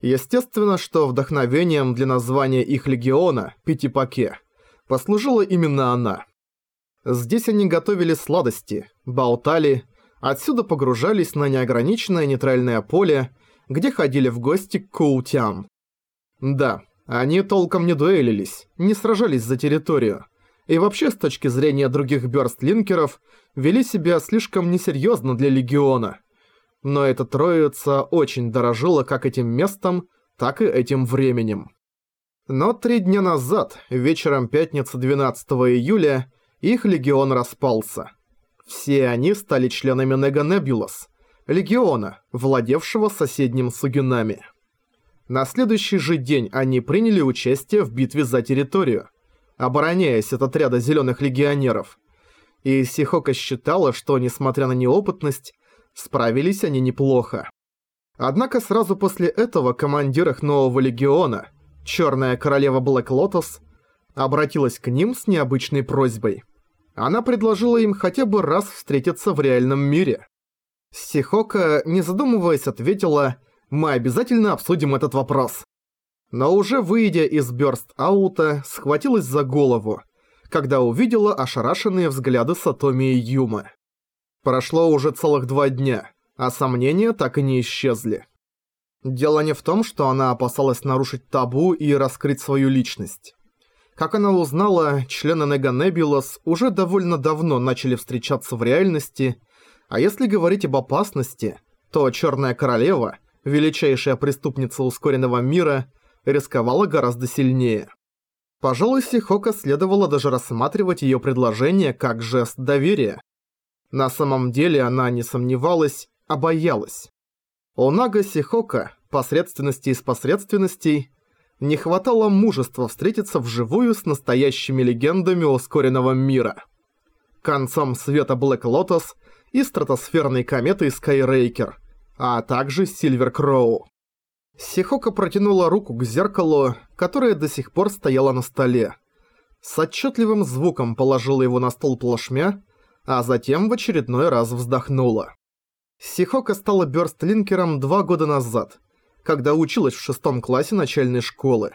Естественно, что вдохновением для названия их легиона, Питипаке, послужила именно она. Здесь они готовили сладости, болтали, отсюда погружались на неограниченное нейтральное поле, где ходили в гости к Коутям. Да, они толком не дуэлились, не сражались за территорию, и вообще с точки зрения других бёрстлинкеров вели себя слишком несерьезно для Легиона. Но эта троица очень дорожила как этим местом, так и этим временем. Но три дня назад, вечером пятницы 12 июля, их Легион распался. Все они стали членами Нега Небулас, Легиона, владевшего соседним Сугинами. На следующий же день они приняли участие в битве за территорию, обороняясь от отряда зеленых легионеров. И Сихока считала, что, несмотря на неопытность, справились они неплохо. Однако сразу после этого командир их нового легиона, Черная Королева Блэк Лотос, обратилась к ним с необычной просьбой. Она предложила им хотя бы раз встретиться в реальном мире. Сихока, не задумываясь, ответила «Мы обязательно обсудим этот вопрос» но уже выйдя из бёрст-аута, схватилась за голову, когда увидела ошарашенные взгляды Сатоми и Юмы. Прошло уже целых два дня, а сомнения так и не исчезли. Дело не в том, что она опасалась нарушить табу и раскрыть свою личность. Как она узнала, члены Нега Небулас уже довольно давно начали встречаться в реальности, а если говорить об опасности, то Черная Королева, величайшая преступница ускоренного мира, рисковала гораздо сильнее. Пожалуй, Сихока следовало даже рассматривать её предложение как жест доверия. На самом деле она не сомневалась, а боялась. У Нага Сихока, посредственности из посредственностей, не хватало мужества встретиться вживую с настоящими легендами ускоренного мира. Концом света Блэк Лотос и стратосферной кометой Скайрейкер, а также Сильвер Кроу. Сихока протянула руку к зеркалу, которое до сих пор стояло на столе. С отчетливым звуком положила его на стол плашмя, а затем в очередной раз вздохнула. Сихока стала бёрстлинкером два года назад, когда училась в шестом классе начальной школы.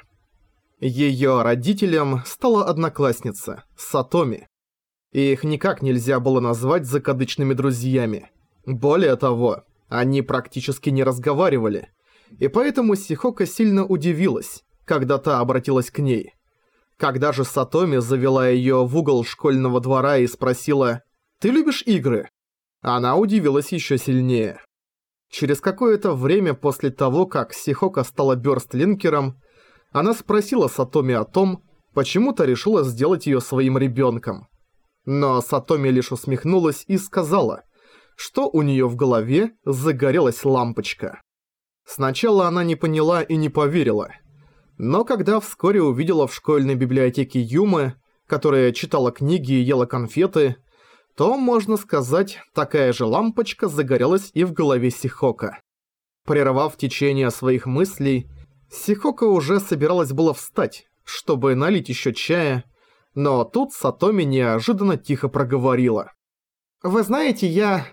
Её родителем стала одноклассница, Сатоми. И их никак нельзя было назвать закадычными друзьями. Более того, они практически не разговаривали – и поэтому Сихока сильно удивилась, когда та обратилась к ней. Когда же Сатоми завела её в угол школьного двора и спросила «Ты любишь игры?», она удивилась ещё сильнее. Через какое-то время после того, как Сихока стала бёрстлинкером, она спросила Сатоми о том, почему-то решила сделать её своим ребёнком. Но Сатоми лишь усмехнулась и сказала, что у неё в голове загорелась лампочка. Сначала она не поняла и не поверила. Но когда вскоре увидела в школьной библиотеке Юмы, которая читала книги и ела конфеты, то, можно сказать, такая же лампочка загорелась и в голове Сихока. Прервав течение своих мыслей, Сихока уже собиралась было встать, чтобы налить еще чая, но тут Сатоми неожиданно тихо проговорила. «Вы знаете, я...»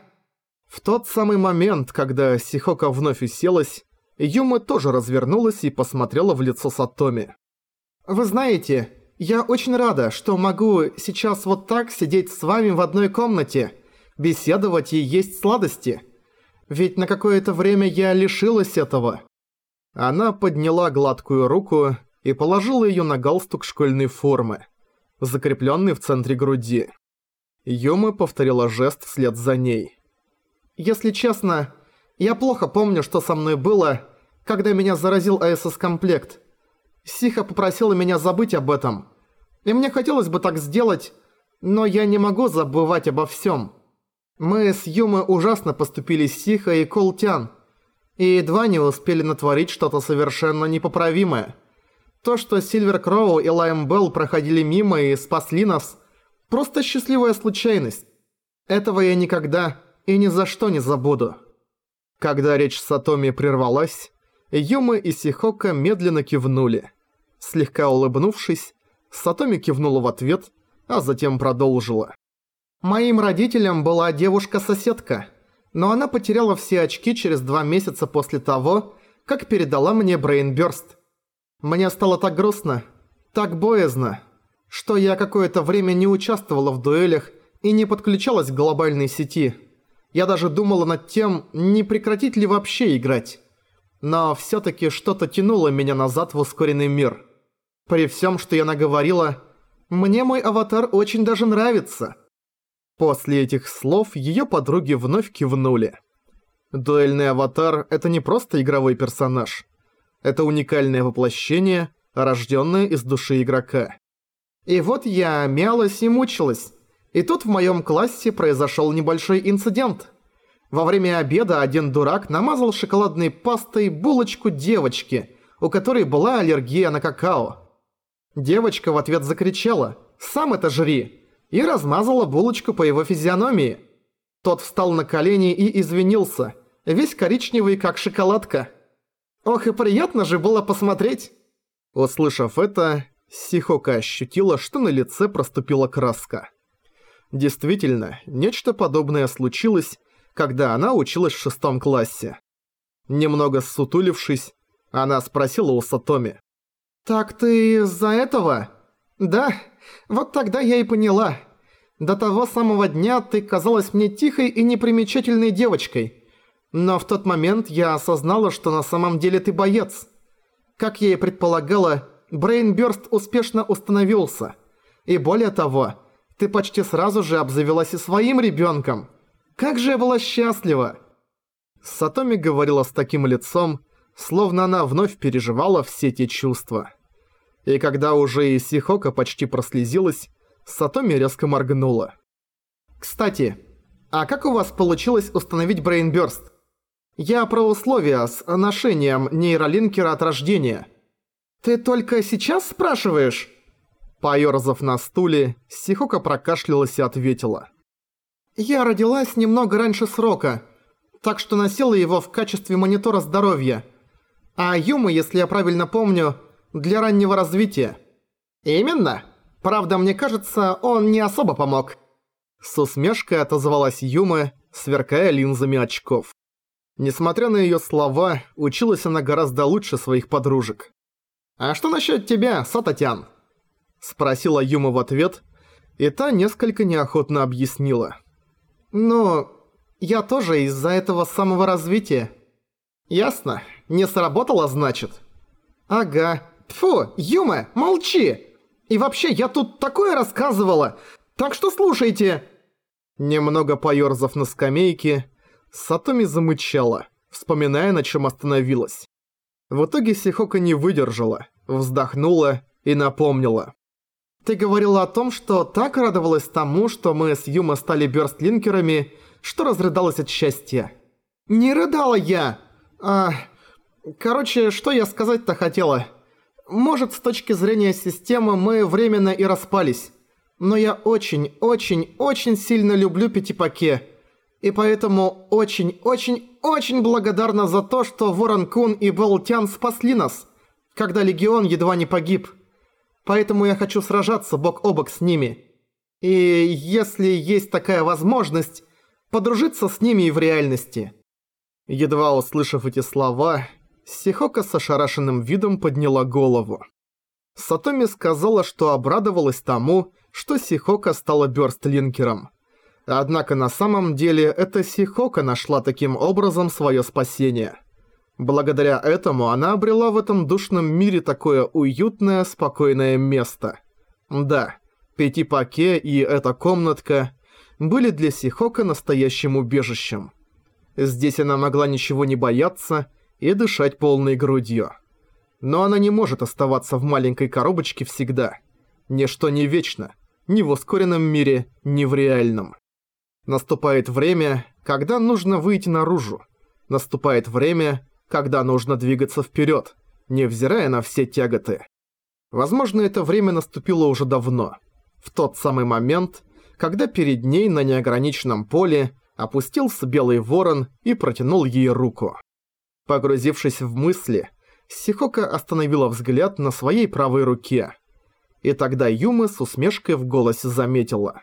В тот самый момент, когда Сихока вновь уселась, Юма тоже развернулась и посмотрела в лицо Сатоми. «Вы знаете, я очень рада, что могу сейчас вот так сидеть с вами в одной комнате, беседовать и есть сладости. Ведь на какое-то время я лишилась этого». Она подняла гладкую руку и положила её на галстук школьной формы, закреплённый в центре груди. Юма повторила жест вслед за ней. Если честно, я плохо помню, что со мной было, когда меня заразил АСС-комплект. Сиха попросила меня забыть об этом. И мне хотелось бы так сделать, но я не могу забывать обо всем. Мы с Юмой ужасно поступили с Сиха и Колтян, и едва не успели натворить что-то совершенно непоправимое. То, что Сильвер Кроу и Лайм Белл проходили мимо и спасли нас, просто счастливая случайность. Этого я никогда и ни за что не забуду. Когда речь Сатоми прервалась, Юма и Сихока медленно кивнули. Слегка улыбнувшись, Сатоми кивнула в ответ, а затем продолжила. «Моим родителям была девушка-соседка, но она потеряла все очки через два месяца после того, как передала мне Брейнбёрст. Мне стало так грустно, так боязно, что я какое-то время не участвовала в дуэлях и не подключалась к глобальной сети. Я даже думала над тем, не прекратить ли вообще играть. Но всё-таки что-то тянуло меня назад в ускоренный мир. При всём, что я наговорила, мне мой аватар очень даже нравится. После этих слов её подруги вновь кивнули. Дуэльный аватар – это не просто игровой персонаж. Это уникальное воплощение, рождённое из души игрока. И вот я мялась и мучилась. И тут в моем классе произошел небольшой инцидент. Во время обеда один дурак намазал шоколадной пастой булочку девочки, у которой была аллергия на какао. Девочка в ответ закричала «Сам это жри!» и размазала булочку по его физиономии. Тот встал на колени и извинился, весь коричневый, как шоколадка. Ох и приятно же было посмотреть. Услышав это, Сихока ощутила, что на лице проступила краска. Действительно, нечто подобное случилось, когда она училась в шестом классе. Немного ссутулившись, она спросила у Сатоми. «Так ты из-за этого?» «Да, вот тогда я и поняла. До того самого дня ты казалась мне тихой и непримечательной девочкой. Но в тот момент я осознала, что на самом деле ты боец. Как я и предполагала, Брейнбёрст успешно установился. И более того, ты почти сразу же обзавелась и своим ребёнком. Как же я была счастлива!» Сатоми говорила с таким лицом, словно она вновь переживала все те чувства. И когда уже и Сихока почти прослезилась, Сатоми резко моргнула. «Кстати, а как у вас получилось установить Брейнбёрст? Я про условия с ношением нейролинкера от рождения». «Ты только сейчас спрашиваешь?» Поёрзав на стуле, Сихока прокашлялась и ответила. «Я родилась немного раньше срока, так что носила его в качестве монитора здоровья. А Юма, если я правильно помню, для раннего развития». «Именно. Правда, мне кажется, он не особо помог». С усмешкой отозвалась Юма, сверкая линзами очков. Несмотря на её слова, училась она гораздо лучше своих подружек. «А что насчет тебя, Сататян?» Спросила Юма в ответ, и та несколько неохотно объяснила. «Ну, я тоже из-за этого самого развития». «Ясно. Не сработало, значит?» «Ага. Фу, Юма, молчи! И вообще, я тут такое рассказывала, так что слушайте!» Немного поёрзав на скамейке, Сатоми замычала, вспоминая, на чем остановилась. В итоге Сихока не выдержала, вздохнула и напомнила. «Ты говорила о том, что так радовалась тому, что мы с Юма стали бёрстлинкерами, что разрыдалась от счастья». «Не рыдала я! А... Короче, что я сказать-то хотела? Может, с точки зрения системы мы временно и распались. Но я очень-очень-очень сильно люблю Пятипаке. И поэтому очень-очень-очень благодарна за то, что Ворон Кун и Болтян спасли нас, когда Легион едва не погиб. Поэтому я хочу сражаться бок о бок с ними. И если есть такая возможность, подружиться с ними и в реальности». Едва услышав эти слова, Сихока с ошарашенным видом подняла голову. Сатоми сказала, что обрадовалась тому, что Сихока стала бёрстлинкером. Однако на самом деле это Сихока нашла таким образом свое спасение. Благодаря этому она обрела в этом душном мире такое уютное, спокойное место. Да, Пятипаке и эта комнатка были для Сихока настоящим убежищем. Здесь она могла ничего не бояться и дышать полной грудью. Но она не может оставаться в маленькой коробочке всегда. Ничто не вечно, ни в ускоренном мире, ни в реальном. Наступает время, когда нужно выйти наружу. Наступает время, когда нужно двигаться вперед, невзирая на все тяготы. Возможно, это время наступило уже давно. В тот самый момент, когда перед ней на неограниченном поле опустился белый ворон и протянул ей руку. Погрузившись в мысли, Сихока остановила взгляд на своей правой руке. И тогда Юма с усмешкой в голосе заметила.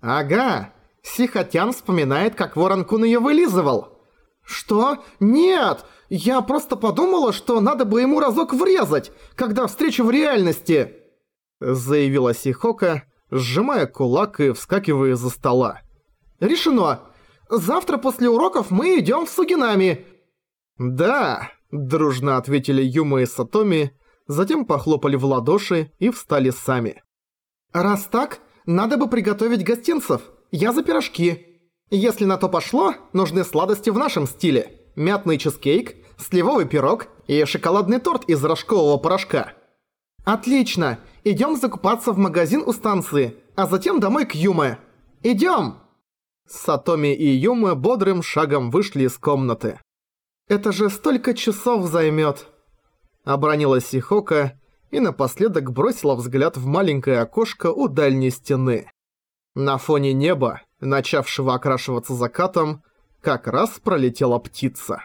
«Ага, Сихотян вспоминает, как Ворон Кун её вылизывал. «Что? Нет! Я просто подумала, что надо бы ему разок врезать, когда встреча в реальности!» Заявила Сихока, сжимая кулак и вскакивая из-за стола. «Решено! Завтра после уроков мы идём в Сугинами!» «Да!» – дружно ответили Юма и Сатоми, затем похлопали в ладоши и встали сами. «Раз так, надо бы приготовить гостинцев. Я за пирожки!» Если на то пошло, нужны сладости в нашем стиле. Мятный чизкейк, сливовый пирог и шоколадный торт из рожкового порошка. Отлично! Идём закупаться в магазин у станции, а затем домой к Юме. Идём! Сатоми и Юме бодрым шагом вышли из комнаты. «Это же столько часов займёт!» Обронила Сихока и напоследок бросила взгляд в маленькое окошко у дальней стены. На фоне неба начавшего окрашиваться закатом, как раз пролетела птица.